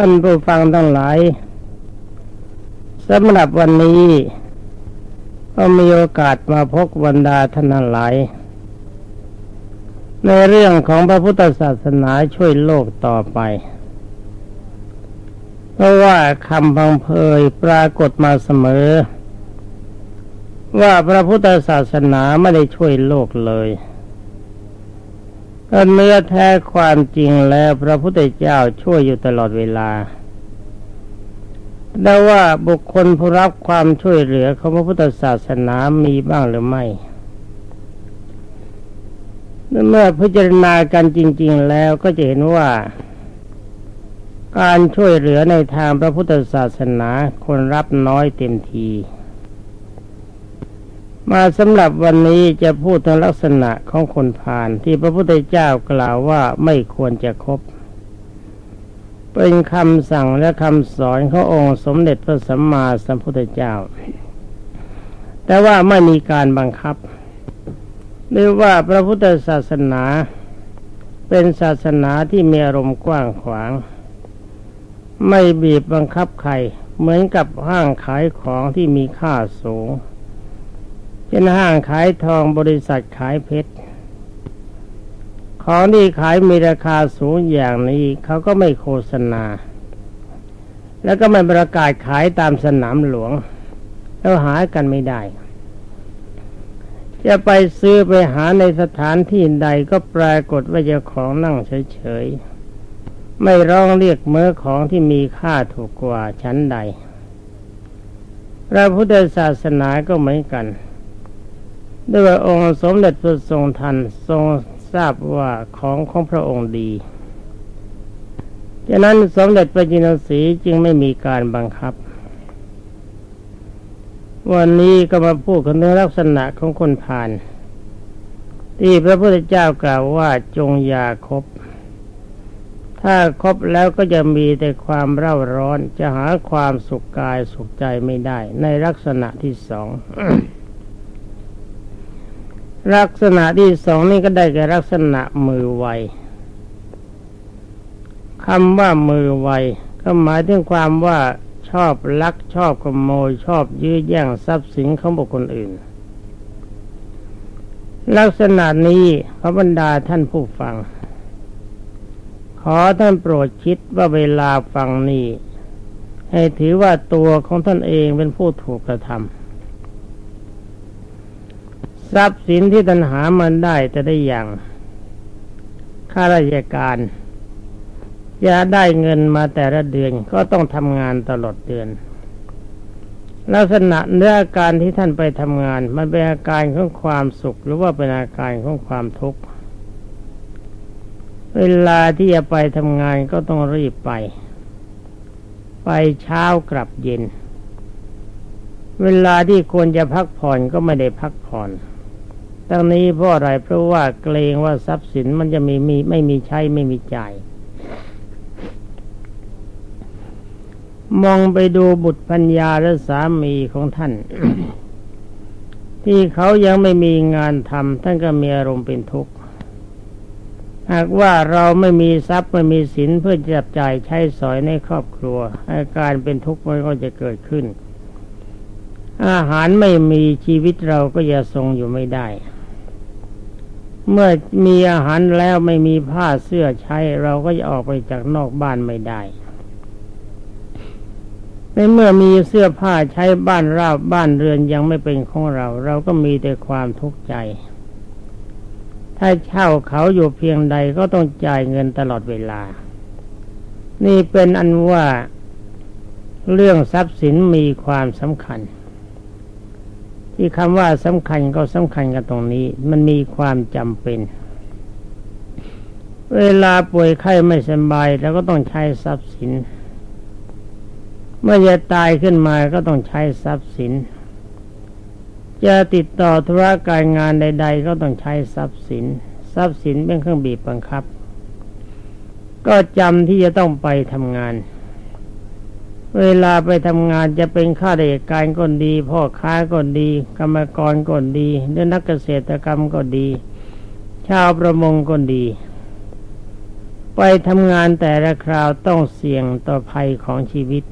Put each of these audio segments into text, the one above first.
ท่านผู้ฟังทั้งหลายสำหรับวันนี้ก็มีโอกาสมาพบบรรดาท่านทั้งหลาย ในเรื่องของพระพุทธศาสนาช่วยโลกต่อไป เพราะว่าคำพังเพยปรากฏมาเสมอ ว่าพระพุทธศาสนาไม่ได้ช่วยโลกเลย ก็เนื้อแท้ความจริงแล้วพระพุทธเจ้าช่วยอยู่ตลอดเวลาแต่ว่าบุคคลผู้รับความช่วยเหลือของพระพุทธศาสนามีบ้างหรือไม่ เมื่อพิจารณากันจริง ๆ แล้วก็จะเห็นว่า การช่วยเหลือในทางพระพุทธศาสนาคนรับน้อยเต็มที มาสำหรับวันนี้จะพูดถึงลักษณะของคนผ่านที่พระพุทธเจ้ากล่าวว่าไม่ควรจะคบ เป็นคำสั่งและคำสอนขององค์สมเด็จพระสัมมาสัมพุทธเจ้า แต่ว่าไม่มีการบังคับหรือว่าพระพุทธศาสนา เป็นศาสนาที่มีอารมณ์กว้างขวาง ไม่บีบบังคับใครเหมือนกับห้างขายของที่มีค่าสูง เช่นห้างขายทองบริษัทขายเพชร ของที่ขายมีราคาสูงอย่างนี้เขาก็ไม่โฆษณา แล้วก็ไม่ประกาศขายตามสนามหลวง แล้วหากันไม่ได้ จะไปซื้อไปหาในสถานที่ใดก็ปรากฏว่าเจ้าของนั่งเฉยๆ ไม่ร้องเรียกเมื่อของที่มีค่าถูกกว่าชั้นใดพระพุทธศาสนาก็เหมือนกัน ด้วยองค์สมเด็จพระทรงทันทรงทราบว่าของของพระองค์ดีฉะนั้นสมเด็จพระจินสีจึงไม่มีการบังคับ วันนี้ก็มาพูดกันในลักษณะของคนผ่าน ที่พระพุทธเจ้ากล่าวว่าจงอย่าคบ ถ้าคบแล้วก็จะมีแต่ความเร่าร้อนจะหาความสุขกายสุขใจไม่ได้ ในลักษณะที่สอง ลักษณะที่สองนี่ก็ได้แก่ลักษณะมือไวคำว่ามือไวก็หมายถึงความว่าชอบลักชอบขโมย ชอบยื้อแย่งทรัพย์สินของบุคคลอื่น ลักษณะนี้พระบรรดาท่านผู้ฟัง ขอท่านโปรดคิดว่าเวลาฟังนี้ให้ถือว่าตัวของท่านเองเป็นผู้ถูกกระทำ ทรัพย์สินที่ตัณหามันได้จะได้อย่างข้าราชการจะได้เงินมาแต่ละเดือนก็ต้องทำงานตลอดเดือน ลักษณะเนื้ออาการที่ท่านไปทำงาน มันเป็นอาการของความสุข หรือว่าเป็นอาการของความทุกข์เวลาที่จะไปทำงานก็ต้องรีบไป ไปเช้ากลับเย็น เวลาที่ควรจะพักผ่อนก็ไม่ได้พักผ่อน ทั้งนี้เพราะอะไรเพราะว่าเกรงว่าทรัพย์สินมันจะมีมีไม่มีใช้ไม่มีจ่ายมองไปดูบุตรพัญญาและสามีของท่าน ที่เขายังไม่มีงานทำท่านก็มีอารมณ์เป็นทุกข์หากว่าเราไม่มีทรัพย์ไม่มีสินเพื่อจับจ่ายใช้สอยในครอบครัว อาการเป็นทุกข์มันก็จะเกิดขึ้น อาหารไม่มีชีวิตเราก็จะทรงอยู่ไม่ได้ เมื่อมีอาหารแล้วไม่มีผ้าเสื้อใช้ เราก็จะออกไปจากนอกบ้านไม่ได้ในเมื่อมีเสื้อผ้าใช้บ้านราบบ้านเรือนยังไม่เป็นของเรา เราก็มีแต่ความทุกข์ใจ ถ้าเช่าเขาอยู่เพียงใดก็ต้องจ่ายเงินตลอดเวลา นี่เป็นอันว่าเรื่องทรัพย์สินมีความสำคัญ ที่คำว่าสำคัญก็สำคัญกันตรงนี้ มันมีความจำเป็น เวลาป่วยไข้ไม่สบายแล้วก็ต้องใช้ทรัพย์สิน เมื่อจะตายขึ้นมาก็ต้องใช้ทรัพย์สิน จะติดต่อธุรการงานใด ๆ ก็ต้องใช้ทรัพย์สิน ทรัพย์สินเป็นเครื่องบีบบังคับ ก็จำที่จะต้องไปทำงาน เวลาไปทำงานจะเป็นข้าราชการก็ดี พ่อค้าก็ดี กรรมกรก็ดีหรือนักเกษตรกรรมก็ดี ชาวประมงก็ดี ไปทำงานแต่ละคราวต้องเสี่ยงต่อภัยของชีวิต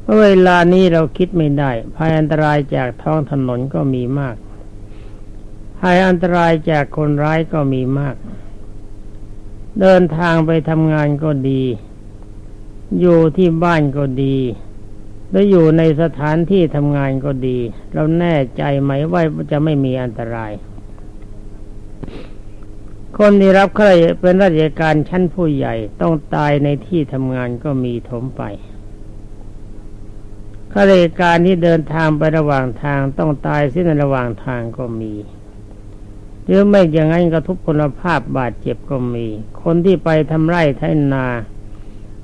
เพราะเวลานี้เราคิดไม่ได้ภัยอันตรายจากท้องถนนก็มีมากภัยอันตรายจากคนร้ายก็มีมาก เดินทางไปทำงานก็ดี อยู่ที่บ้านก็ดีแลวอยู่ในสถานที่ทำงานก็ดี เราแน่ใจไหมว่าจะไม่มีอันตราย คนที่รับข้ารเป็นราชการชั้นผู้ใหญ่ต้องตายในที่ทำงานก็มีถมไปข้าราชการที่เดินทางไประหว่างทางต้องตายสิ้นในระหว่างทางก็มีหรือไม่อย่างนั้นกระทุพพลภาพบาดเจ็บก็มี คนที่ไปทำไร่ไถนา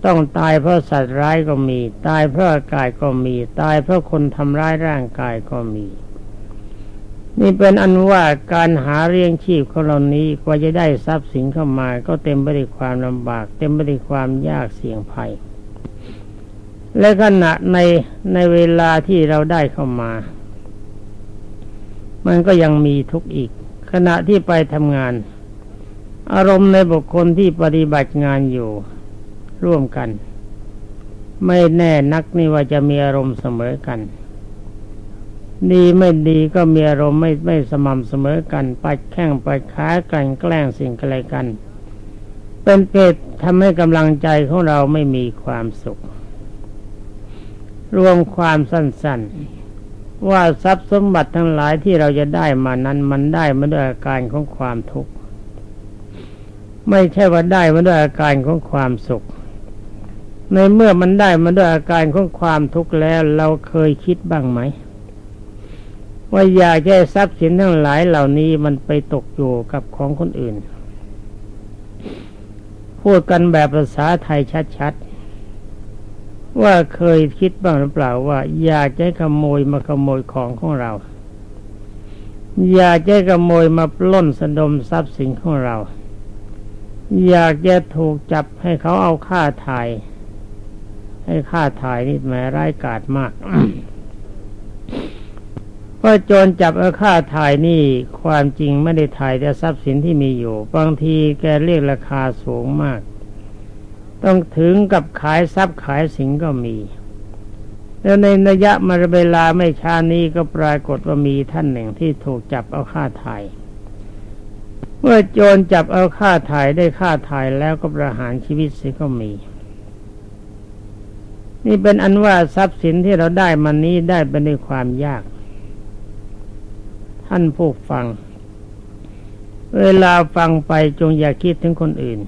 ต้องตายเพราะสัตว์ร้ายก็มี ตายเพราะอากาศก็มี ตายเพราะคนทำร้ายร่างกายก็มี นี่เป็นอันว่าการหาเลี้ยงชีพของเรานี้กว่าจะได้ทรัพย์สินเข้ามา ก็เต็มไปด้วยความลำบาก เต็มไปด้วยความยากเสี่ยงภัย และขณะในในเวลาที่เราได้เข้ามา มันก็ยังมีทุกข์อีก ขณะที่ไปทำงาน อารมณ์ในบุคคลที่ปฏิบัติงานอยู่ ร่วมกัน ไม่แน่นักนี่ว่าจะมีอารมณ์เสมอกันดีไม่ดีก็มีอารมณ์ไม่ไม่สม่ำเสมอกัน ปัดแข้งปัดขากันแกล้งสิ่งอะไรกัน เป็นเกตทำให้กำลังใจของเราไม่มีความสุข รวมความสั้นๆ ว่าทรัพย์สมบัติทั้งหลายที่เราจะได้มานั้นมันได้มาด้วยอาการของความทุกข์ ไม่ใช่ว่าได้มาด้วยอาการของความสุข ในเมื่อมันได้มาด้วยอาการของความทุกข์แล้ว เราเคยคิดบ้างไหม ว่าอยากแค่ทรัพย์สินทั้งหลายเหล่านี้มันไปตกอยู่กับของคนอื่น พูดกันแบบภาษาไทยชัดๆ ว่าเคยคิดบ้างหรือเปล่าว่า อยากจะขโมยมาขโมยของของเรา อยากจะขโมยมาปล้นสะดมทรัพย์สินของเรา อยากจะถูกจับให้เขาเอาค่าถ่าย ให้ค่าถ่ายนี่แม้ร้ายกาจมากเพราะโจรจับเอาค่าถ่ายนี่ความจริงไม่ได้ถ่ายแต่ทรัพย์สินที่มีอยู่ บางทีแกเรียกราคาสูงมาก ต้องถึงกับขายทรัพย์ขายสินก็มี แล้วในระยะมาเวลาไม่ช้านี้ก็ปรากฏว่ามีท่านหนึ่งที่ถูกจับเอาค่าถ่าย เมื่อโจรจับเอาค่าถ่ายได้ค่าถ่ายแล้วก็ประหารชีวิตเสียก็มี นี่เป็นอันว่าทรัพย์สินที่เราได้มันนี้ได้ไปในด้วยความยาก ท่านผู้ฟัง เวลาฟังไปจงอย่าคิดถึงคนอื่น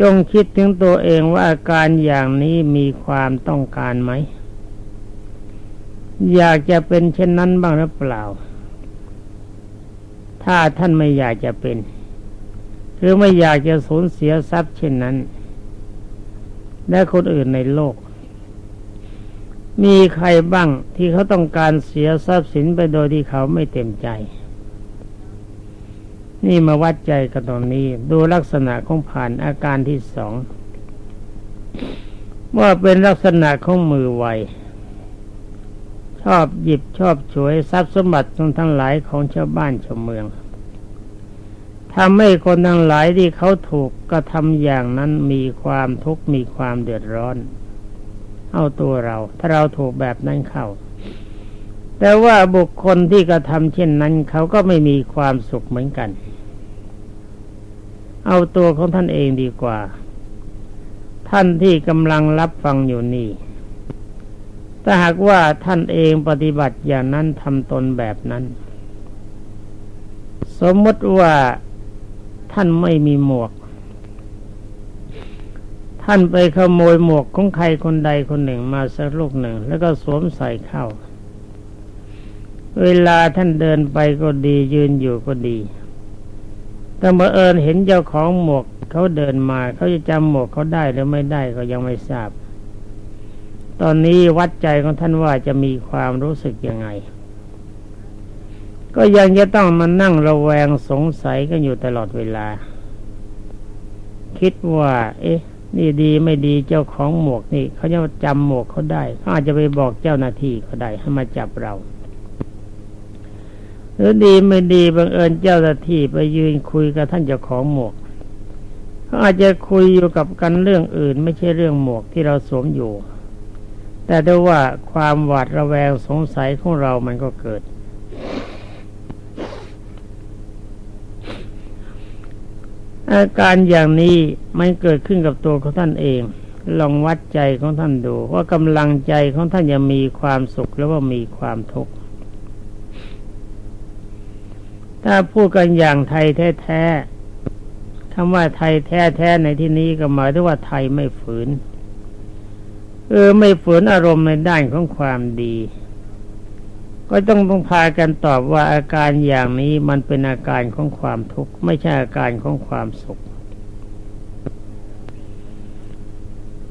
จงคิดถึงตัวเองว่าอาการอย่างนี้มีความต้องการไหม อยากจะเป็นเช่นนั้นบ้างหรือเปล่า ถ้าท่านไม่อยากจะเป็น หรือไม่อยากจะสูญเสียทรัพย์เช่นนั้น และคนอื่นในโลก มีใครบ้างที่เขาต้องการเสียทรัพย์สินไปโดยที่เขาไม่เต็มใจ นี่มาวัดใจกันตรงนี้ดูลักษณะของผ่านอาการที่สองว่าเป็นลักษณะของมือไวชอบหยิบชอบฉวยทรัพย์สมบัติทั้งหลายของชาวบ้านชาวเมือง ทำให้คนทั้งหลายที่เขาถูกกระทำอย่างนั้นมีความทุกข์มีความเดือดร้อน เอาตัวเรา ถ้าเราถูกแบบนั้นเข้า แต่ว่าบุคคลที่กระทำเช่นนั้น เขาก็ไม่มีความสุขเหมือนกัน เอาตัวของท่านเองดีกว่า ท่านที่กำลังรับฟังอยู่นี่ถ้าหากว่าท่านเองปฏิบัติอย่างนั้นทำตนแบบนั้น สมมติว่า ท่านไม่มีหมวก ท่านไปขโมยหมวกของใครคนใดคนหนึ่งมาสักลูกหนึ่ง แล้วก็สวมใส่เข้า เวลาท่านเดินไปก็ดียืนอยู่ก็ดี แต่เมื่อเอิญเห็นเจ้าของหมวกเขาเดินมาเขาจะจำหมวกเขาได้หรือไม่ได้ก็ยังไม่ทราบ ตอนนี้วัดใจของท่านว่าจะมีความรู้สึกยังไง ก็ยังจะต้องมานั่งระแวงสงสัยกันอยู่ตลอดเวลา คิดว่า เอ๊ะ นี่ดีไม่ดีเจ้าของหมวกนี่เขาจะจำหมวกเขาได้เขาอาจจะไปบอกเจ้าหน้าที่เขาได้ให้มาจับเราหรือดีไม่ดีบังเอิญเจ้าหน้าที่ไปยืนคุยกับท่านเจ้าของหมวกเขาอาจจะคุยอยู่กับกันเรื่องอื่น ไม่ใช่เรื่องหมวกที่เราสวมอยู่ แต่ด้วยว่าความหวาดระแวงสงสัยของเรามันก็เกิด อาการอย่างนี้มันเกิดขึ้นกับตัวของท่านเอง ลองวัดใจของท่านดู ว่ากำลังใจของท่านจะมีความสุขหรือว่ามีความทุกข์ถ้าพูดกันอย่างไทยแท้ๆคำว่าไทยแท้ๆในที่นี้ก็หมายถึงว่าไทยไม่ฝืน เออไม่ฝืนอารมณ์ในด้านของความดี ก็ต้องต้องพากันตอบว่าอาการอย่างนี้มันเป็นอาการของความทุกข์ไม่ใช่อาการของความสุข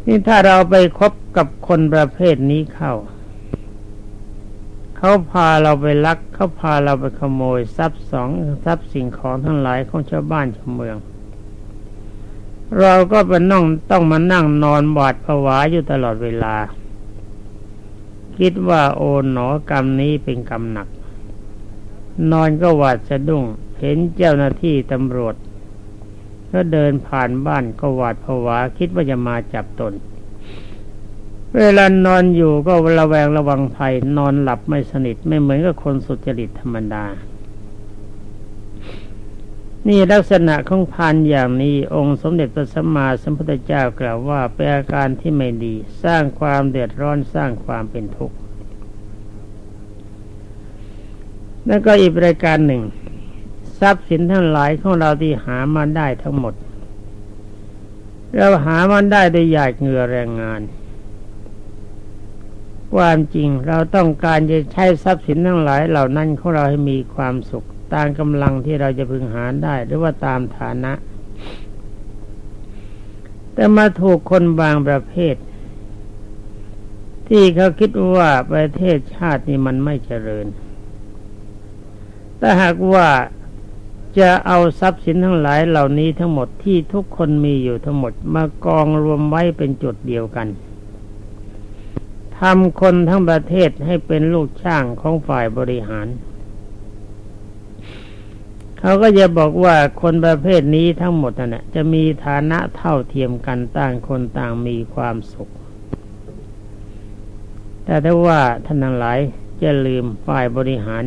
นี่ถ้าเราไปคบกับคนประเภทนี้เข้า เขาพาเราไปลัก เขาพาเราไปขโมยทรัพย์สองทรัพย์สิ่งของทั้งหลายของชาวบ้านชาวเมือง เราก็เป็นน้องต้องมานั่งนอนบาดผวาอยู่ตลอดเวลา คิดว่าโอนหนอกรรมนี้เป็นกรรมหนัก นอนก็หวาดสะดุ้ง เห็นเจ้าหน้าที่ตำรวจก็เดินผ่านบ้านก็หวาดผวา คิดว่าจะมาจับตน เวลานอนอยู่ก็ระแวงระวังภัยนอนหลับไม่สนิทไม่เหมือนกับคนสุจริตธรรมดา นี่ลักษณะของพานอย่างนี้ องค์สมเด็จพระสัมมาสัมพุทธเจ้ากล่าวว่าเป็นอาการที่ไม่ดี สร้างความเดือดร้อนสร้างความเป็นทุกข์แล้วก็อีกรายการหนึ่ง ทรัพย์สินทั้งหลายของเราที่หามาได้ทั้งหมด เราหามันได้โดยหยาดเหงื่อแรงงาน ความจริงเราต้องการจะใช้ทรัพย์สินทั้งหลายเหล่านั้นของเราให้มีความสุข ตามกำลังที่เราจะพึงหาได้ หรือว่าตามฐานะ แต่มาถูกคนบางประเภท ที่เขาคิดว่าประเทศชาตินี้มันไม่เจริญแต่หากว่าจะเอาทรัพย์สินทั้งหลายเหล่านี้ทั้งหมดที่ทุกคนมีอยู่ทั้งหมดมากองรวมไว้เป็นจุดเดียวกันทำคนทั้งประเทศให้เป็นลูกช่างของฝ่ายบริหาร เขาก็จะบอกว่าคนประเภทนี้ทั้งหมดนั่นจะมีฐานะเท่าเทียมกันต่างคนต่างมีความสุข แต่ถ้าว่าท่านทั้งหลายจะลืมฝ่ายบริหาร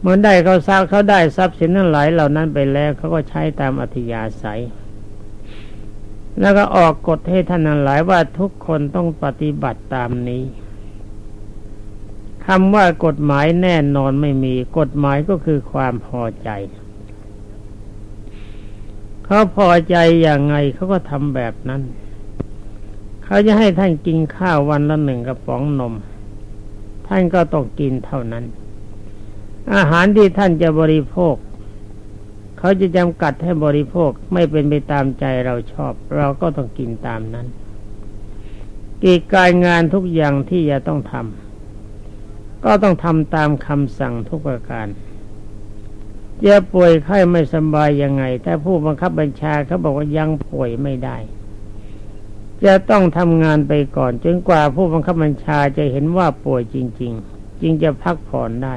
เมื่อได้เขาทราบเขาได้ทรัพย์สินทั้งหลายเหล่านั้นไปแล้วเขาก็ใช้ตามอัธยาศัย แล้วก็ออกกฎให้ท่านทั้งหลายว่าทุกคนต้องปฏิบัติตามนี้ คำว่ากฎหมายแน่นอนไม่มี กฎหมายก็คือความพอใจ เขาพอใจอย่างไงเขาก็ทำแบบนั้น เขาจะให้ท่านกินข้าววันละหนึ่งกระป๋องนม ท่านก็ต้องกินเท่านั้น อาหารที่ท่านจะบริโภค เขาจะจำกัดให้บริโภคไม่เป็นไปตามใจเราชอบ เราก็ต้องกินตามนั้นกิจการงานทุกอย่างที่จะต้องทำ ก็ต้องทำตามคำสั่งทุกประการจะป่วยไข้ไม่สบายยังไง แต่ผู้บังคับบัญชาเขาบอกว่ายังป่วยไม่ได้ จะต้องทำงานไปก่อนจนกว่าผู้บังคับบัญชาจะเห็นว่าป่วยจริง ๆ จึงจะพักผ่อนได้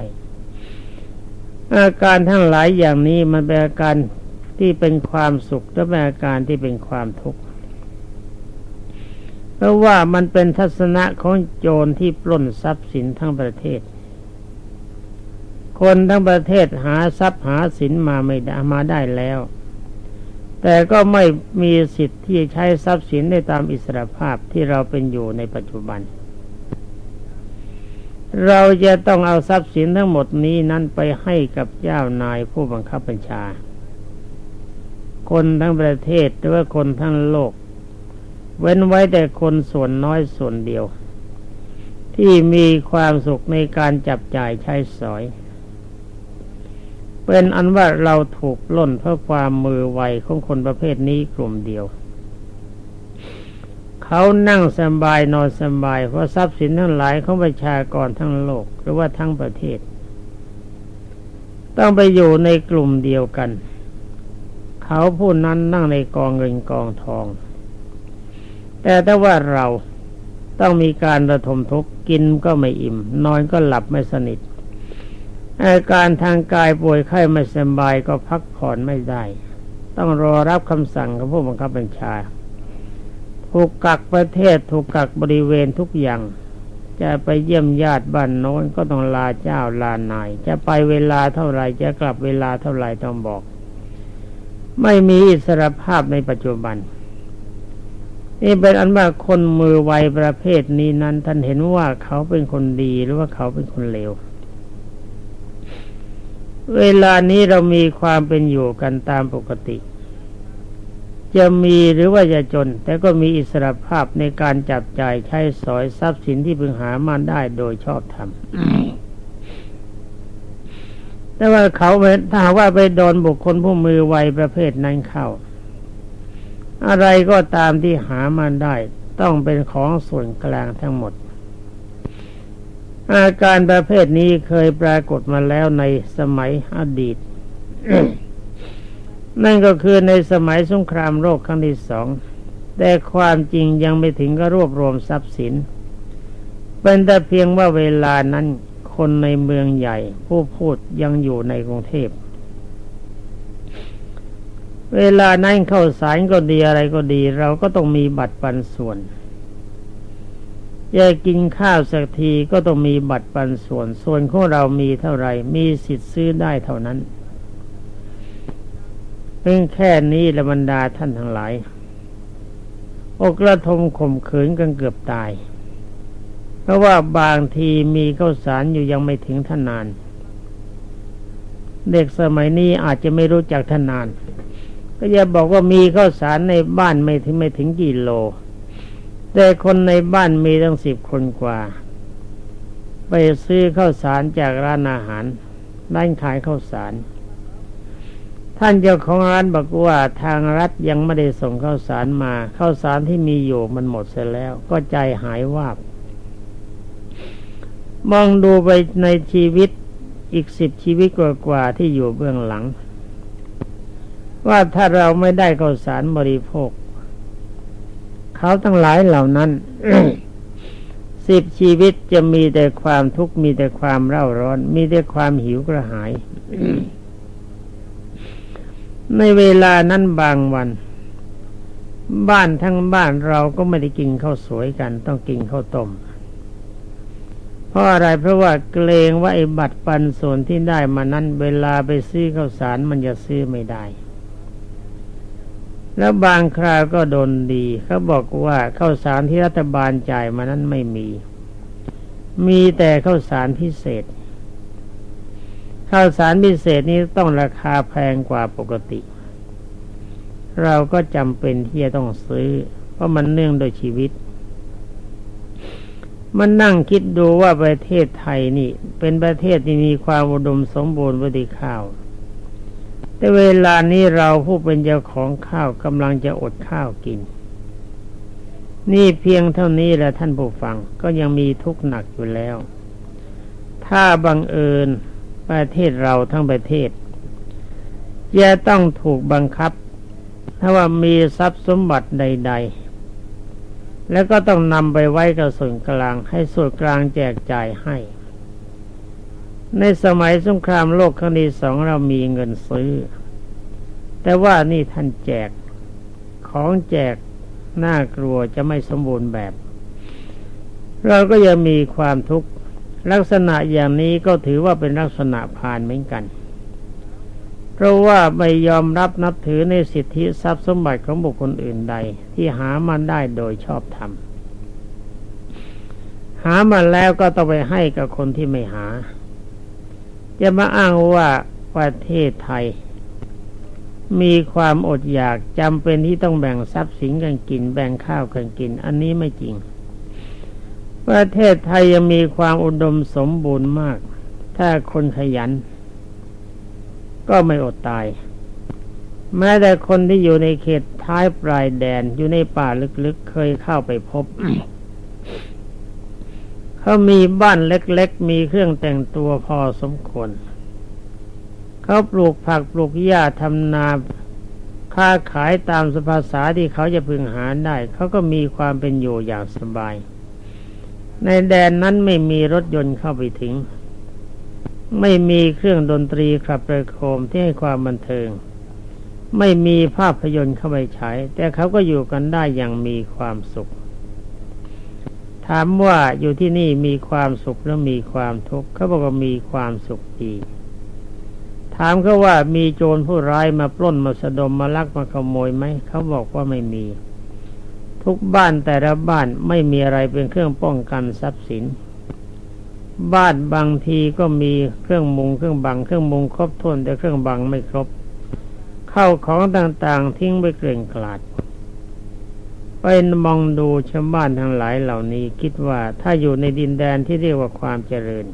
อาการทั้งหลายอย่างนี้มันเป็นอาการที่เป็นความสุขและเป็นอาการที่เป็นความทุกข์ ราะว่ามันเป็นทัศนะของโจรที่ปล้นทรัพย์สินทั้งประเทศ คนทั้งประเทศหาทรัพย์หาสินมาไม่ได้มาได้แล้ว แต่ก็ไม่มีสิทธิ์ที่ใช้ทรัพย์สินได้ตามอิสรภาพที่เราเป็นอยู่ในปัจจุบัน เราจะต้องเอาทรัพย์สินทั้งหมดนี้นั้นไปให้กับเจ้านายผู้บังคับบัญชา คนทั้งประเทศหรือว่าคนทั้งโลก เว้นไว้แต่คนส่วนน้อยส่วนเดียว ที่มีความสุขในการจับจ่ายใช้สอย เป็นอันว่าเราถูกล่นเพราะความมือไวของคนประเภทนี้กลุ่มเดียว เขานั่งสบายนอนสบายเพราะทรัพย์สินทั้งหลายของประชากรทั้งโลกหรือว่าทั้งประเทศ ต้องไปอยู่ในกลุ่มเดียวกัน เขาผู้นั้นนั่งในกองเงินกองทอง แต่ถ้าว่าเราต้องมีการระทมทุกข์กินก็ไม่อิ่ม นอนก็หลับไม่สนิทอาการทางกายป่วยไข้ไม่สบายก็พักผ่อนไม่ได้ ต้องรอรับคำสั่งของผู้บังคับบัญชา ถูกกักประเทศถูกกักบริเวณทุกอย่าง จะไปเยี่ยมญาติบ้านโน้นก็ต้องลาเจ้าลานาย จะไปเวลาเท่าไรจะกลับเวลาเท่าไรต้องบอก ไม่มีอิสรภาพในปัจจุบัน นี่เป็นอันว่าคนมือไวประเภทนี้นั้น ท่านเห็นว่าเขาเป็นคนดีหรือว่าเขาเป็นคนเลว เวลานี้เรามีความเป็นอยู่กันตามปกติ จะมีหรือว่าจะจน แต่ก็มีอิสรภาพในการจับจ่ายใช้สอยทรัพย์สินที่พึงหามาได้โดยชอบธรรมแต่ว่าเขาถ้าว่าไปโดนบุคคลผู้มือไวประเภทนั้นเข้า อะไรก็ตามที่หามาได้ ต้องเป็นของส่วนกลางทั้งหมด อาการประเภทนี้เคยปรากฏมาแล้วในสมัยอดีต นั่นก็คือในสมัยสงครามโลกครั้งที่สองแต่ความจริงยังไม่ถึงก็รวบรวมทรัพย์สิน เป็นแต่เพียงว่าเวลานั้นคนในเมืองใหญ่ ผู้พูดยังอยู่ในกรุงเทพ เวลานั้นเข้าสารก็ดีอะไรก็ดี เราก็ต้องมีบัตรปันส่วนจะกินข้าวสักทีก็ต้องมีบัตรปันส่วน ส่วนของเรามีเท่าไหร่ มีสิทธิ์ซื้อได้เท่านั้นเพียงแค่นี้ละบรรดาท่านทั้งหลาย อกระทมข่มขืนกันเกือบตาย เพราะว่าบางทีมีข้าวสารอยู่ยังไม่ถึงท่านาน เด็กสมัยนี้อาจจะไม่รู้จักท่านาน ก็จะบอกว่ามีข้าวสารในบ้านไม่ถึงไม่ถึงกี่โล แต่คนในบ้านมีตั้งสิบคนกว่า ไปซื้อข้าวสารจากร้านอาหารร้านขายข้าวสาร ท่านเจ้าของร้านบอกว่าทางรัฐยังไม่ได้ส่งข้าวสารมาข้าวสารที่มีอยู่มันหมดเสียแล้ว ก็ใจหายวาบมองดูไปในชีวิตอีกสิบชีวิตกว่าๆที่อยู่เบื้องหลัง ว่าถ้าเราไม่ได้ข้าวสารบริโภค เขาทั้งหลายเหล่านั้นสิบชีวิตจะมีแต่ความทุกข์มีแต่ความเร่าร้อน มีแต่ความหิวกระหาย ในเวลานั้นบางวัน บ้านทั้งบ้านเราก็ไม่ได้กินข้าวสวยกัน ต้องกินข้าวต้มเพราะอะไรเพราะว่าเกรงว่าไอ้บัตรปันส่วนที่ได้มานั้น เวลาไปซื้อข้าวสารมันจะซื้อไม่ได้ แล้วบางคราวก็โดนดีเขาบอกว่าข้าวสารที่รัฐบาลจ่ายมานั้นไม่มี มีแต่ข้าวสารพิเศษข้าวสารพิเศษนี้ต้องราคาแพงกว่าปกติ เราก็จำเป็นที่จะต้องซื้อ เพราะมันเนื่องโดยชีวิต มันนั่งคิดดูว่าประเทศไทยนี่ เป็นประเทศที่มีความอุดมสมบูรณ์วิธีข้าว แต่เวลานี้เราผู้เป็นเจ้าของข้าวกำลังจะอดข้าวกิน นี่เพียงเท่านี้แหละท่านผู้ฟังก็ยังมีทุกข์หนักอยู่แล้ว ถ้าบังเอิญประเทศเราทั้งประเทศจะต้องถูกบังคับ ถ้าว่ามีทรัพย์สมบัติใด ๆ แล้วก็ต้องนำไปไว้กับส่วนกลางให้ส่วนกลางแจกจ่ายให้ ในสมัยสงครามโลกครั้งที่สองเรามีเงินซื้อ แต่ว่านี่ท่านแจกของแจกน่ากลัวจะไม่สมบูรณ์แบบ เราก็ยังมีความทุกข์ลักษณะอย่างนี้ก็ถือว่าเป็นลักษณะผ่านเหมือนกัน เพราะว่าไม่ยอมรับนับถือในสิทธิทรัพย์สมบัติของบุคคลอื่นใด ที่หามาได้โดยชอบธรรมหามาแล้วก็ต้องไปให้กับคนที่ไม่หา จะมาอ้างว่าประเทศไทย มีความอดอยากจำเป็นที่ต้องแบ่งทรัพย์สินกันกิน แบ่งข้าวกันกิน อันนี้ไม่จริง ประเทศไทยยังมีความอุดมสมบูรณ์มาก ถ้าคนขยัน ก็ไม่อดตาย แม้แต่คนที่อยู่ในเขตท้ายปลายแดนอยู่ในป่าลึกๆเคยเข้าไปพบ เขามีบ้านเล็กๆ มีเครื่องแต่งตัวพอสมควร เขาปลูกผักปลูกหญ้าทำนาค้าขายตามสภาษาที่เขาจะพึงหาได้ เขาก็มีความเป็นอยู่อย่างสบาย ในแดนนั้นไม่มีรถยนต์เข้าไปถึง ไม่มีเครื่องดนตรีขับประโคมที่ให้ความบันเทิง ไม่มีภาพยนตร์เข้าไปฉายแต่เขาก็อยู่กันได้อย่างมีความสุข ถามว่าอยู่ที่นี่มีความสุขหรือมีความทุกข์เขาบอกว่ามีความสุขดี ถามเขาว่ามีโจรผู้ร้ายมาปล้นมาสะดมมาลักมาขโมยไหมเขาบอกว่าไม่มี ทุกบ้านแต่ละบ้านไม่มีอะไรเป็นเครื่องป้องกันทรัพย์สิน บ้านบางทีก็มีเครื่องมุงเครื่องบังเครื่องมุงครบถ้วนแต่เครื่องบังไม่ครบ เข้าของต่างๆ ทิ้งไปเกลื่อนกลาด ไปมองดูชาวบ้านทั้งหลายเหล่านี้คิดว่าถ้าอยู่ในดินแดนที่เรียกว่าความเจริญ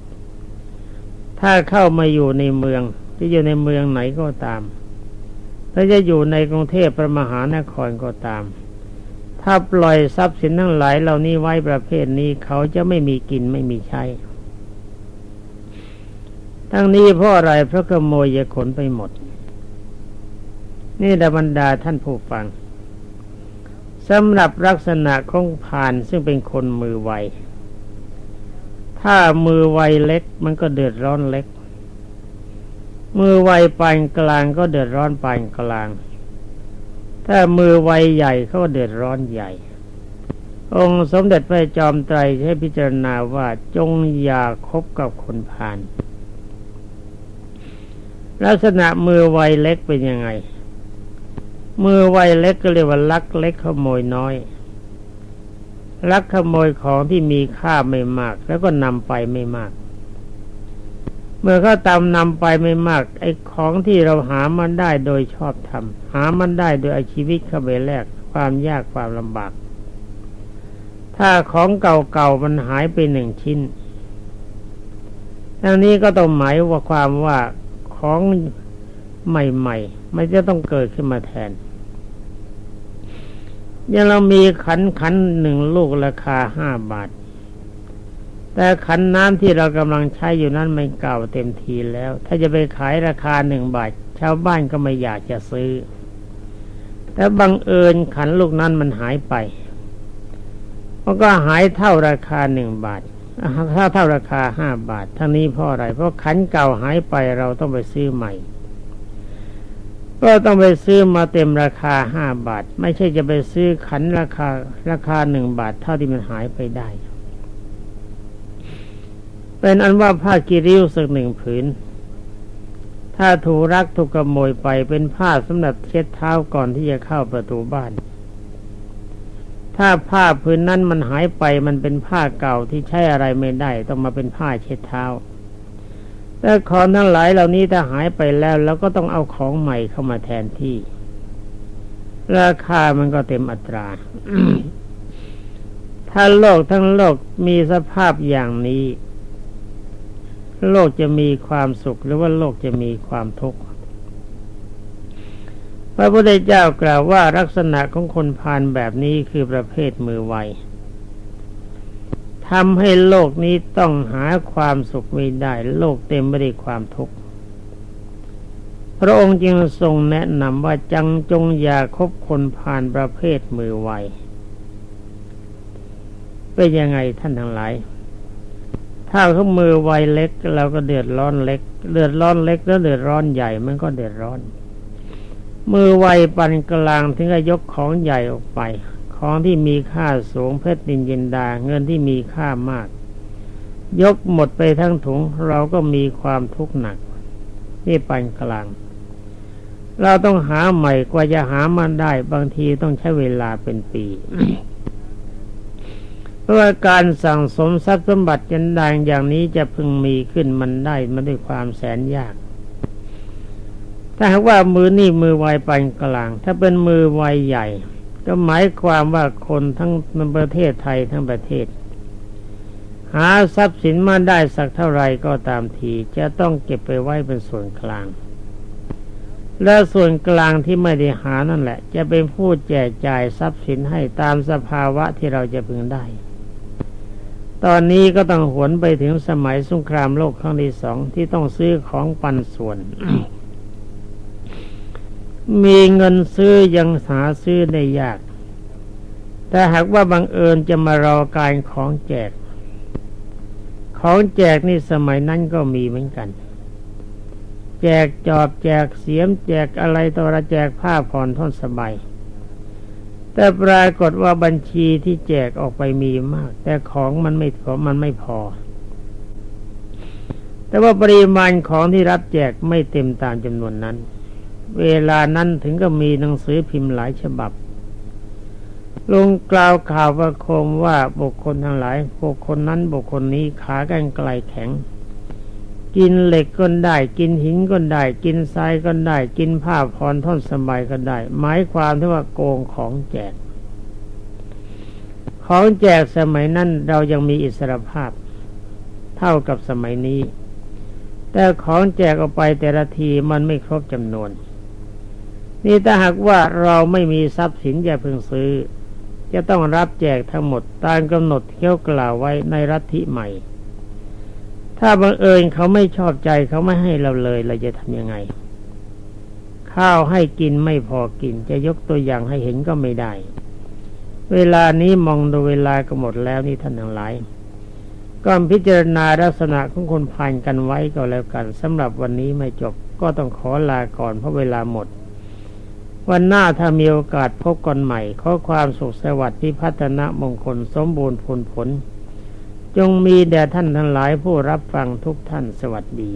ถ้าเข้ามาอยู่ในเมืองจะอยู่ในเมืองไหนก็ตามถ้าจะอยู่ในกรุงเทพประมหานครก็ตาม ถ้าปล่อยทรัพย์สินทั้งหลายเหล่านี้ไว้ประเภทนี้เขาจะไม่มีกินไม่มีใช้ทั้งนี้เพราะอะไรเพราะขโมยยขนไปหมด นี่ดบรรดาท่านผู้ฟัง สำหรับลักษณะของผ่านซึ่งเป็นคนมือไว ถ้ามือไวเล็กมันก็เดือดร้อนเล็ก มือไวปานกลางก็เดือดร้อนปานกลาง ถ้ามือไวใหญ่เขาก็เดือดร้อนใหญ่ องค์สมเด็จพระจอมไตรให้พิจารณาว่าจงอย่าคบกับคนพาลลักษณะมือไวเล็กเป็นยังไง มือไวเล็กก็เรียกว่าลักเล็กขโมยน้อย ลักขโมยของที่มีค่าไม่มาก แล้วก็นำไปไม่มาก เมื่อเขาตามนำไปไม่มากไอ้ของที่เราหามันได้โดยชอบทำหามันได้โดยอาชีวิตเข้าไปแลกความยากความลำบาก ถ้าของเก่าๆมันหายไปหนึ่งชิ้นอันนี้ก็ต้องหมายว่าความว่าของ ใหม่ๆ มันจะต้องเกิดขึ้นมาแทนยังเรามีขันขันหนึ่งลูกราคาห้าบาท แต่ขันน้ำที่เรากำลังใช้อยู่นั้นไม่เก่าเต็มทีแล้ว ถ้าจะไปขายราคาหนึ่งบาท ชาวบ้านก็ไม่อยากจะซื้อ แต่บังเอิญขันลูกนั้นมันหายไปมันก็หายเท่าราคาหนึ่งบาทถ้าเท่าราคาห้าบาท ทั้งนี้เพราะอะไร เพราะขันเก่าหายไปเราต้องไปซื้อใหม่ ก็ต้องไปซื้อมาเต็มราคาห้าบาท ไม่ใช่จะไปซื้อขันราคาราคาหนึ่งบาท เท่าที่มันหายไปได้ เป็นอันว่าผ้ากีริ้วสักหนึ่งผืน ถ้าถูกรักถูกขโมยไปเป็นผ้าสำหรับเช็ดเท้าก่อนที่จะเข้าประตูบ้าน ถ้าผ้าผืนนั้นมันหายไปมันเป็นผ้าเก่าที่ใช้อะไรไม่ได้ ต้องมาเป็นผ้าเช็ดเท้า แต่ของทั้งหลายเหล่านี้ถ้าหายไปแล้วเราก็ต้องเอาของใหม่เข้ามาแทนที่ ราคามันก็เต็มอัตรา ถ้าโลกทั้งโลกมีสภาพอย่างนี้ โลกจะมีความสุขหรือว่าโลกจะมีความทุกข์พระพุทธเจ้ากล่าวว่าลักษณะของคนพาลแบบนี้คือประเภทมือไว ทำให้โลกนี้ต้องหาความสุขไม่ได้ โลกเต็มไปด้วยความทุกข์พระองค์จึงทรงแนะนำว่าจังจงอย่าคบคนพาลประเภทมือไวเป็นยังไงท่านทั้งหลาย ถ้าเขามือไวเล็กเราก็เดือดร้อนเล็ก เดือดร้อนเล็กแล้วเดือดร้อนใหญ่มันก็เดือดร้อน มือไวปันกลางถึงจะยกของใหญ่ออกไป ของที่มีค่าสูงเพชรดินยินดาเงินที่มีค่ามาก ยกหมดไปทั้งถุงเราก็มีความทุกข์หนัก นี่ปันกลาง เราต้องหาใหม่กว่าจะหามันได้ บางทีต้องใช้เวลาเป็นปีเพราะว่าการสั่งสมทรัพย์สมบัติยันดางอย่างนี้จะพึงมีขึ้นมันได้มาด้วยความแสนยาก ถ้าหากว่ามือนี่มือไวปานกลาง ถ้าเป็นมือไวใหญ่ ก็หมายความว่าคนทั้งประเทศไทยทั้งประเทศ หาทรัพย์สินมาได้สักเท่าไรก็ตามทีจะต้องเก็บไปไว้เป็นส่วนกลาง และส่วนกลางที่ไม่ได้หานั่นแหละ จะเป็นผู้แจกจ่ายทรัพย์สินให้ตามสภาวะที่เราจะพึงได้ ตอนนี้ก็ต้องหวนไปถึงสมัยสงครามโลกครั้งที่สองที่ต้องซื้อของปันส่วน มีเงินซื้อยังหาซื้อได้ยาก แต่หากว่าบังเอิญจะมารอการของแจก ของแจกนี่สมัยนั้นก็มีเหมือนกัน แจกจอบแจกเสียม แจกอะไรตัวระแจกผ้าผ่อนท่อนสบายแต่ปรากฏว่าบัญชีที่แจกออกไปมีมาก แต่ของมันไม่พอมันไม่พอ แต่ว่าปริมาณของที่รับแจกไม่เต็มตามจำนวนนั้น เวลานั้นถึงก็มีหนังสือพิมพ์หลายฉบับ ลงกล่าวข่าวประโคมว่าบุคคลทั้งหลายบุคคลนั้นบุคคลนี้ขากันไกลแข็ง กินเหล็กก็ได้ กินหินก็ได้ กินทรายก็ได้ กินผ้าพรท่อนสบายก็ได้ หมายความที่ว่าโกงของแจก ของแจกสมัยนั้นเรายังมีอิสรภาพ เท่ากับสมัยนี้แต่ของแจกออกไปแต่ละทีมันไม่ครบจำนวน นี่ถ้าหากว่าเราไม่มีทรัพย์สินอย่าเพิ่งซื้อ จะต้องรับแจกทั้งหมดตามกำหนดที่เขากล่าวไว้ในรัฐิใหม่ ถ้าบังเอิญเขาไม่ชอบใจเขาไม่ให้เราเลยเราจะทำยังไง ข้าวให้กินไม่พอกิน จะยกตัวอย่างให้เห็นก็ไม่ได้ เวลานี้มองดูเวลาก็หมดแล้วนี่ท่านทั้งหลายก่อนพิจารณาลักษณะของคนผ่านกันไว้ก็แล้วกันสำหรับวันนี้ไม่จบก็ต้องขอลาก่อนเพราะเวลาหมด วันหน้าถ้ามีโอกาสพบกันใหม่ ขอความสุขสวัสดิ์พิพัฒนามงคลสมบูรณ์ผลผล จงมีแด่ท่านทั้งหลายผู้รับฟังทุกท่านสวัสดี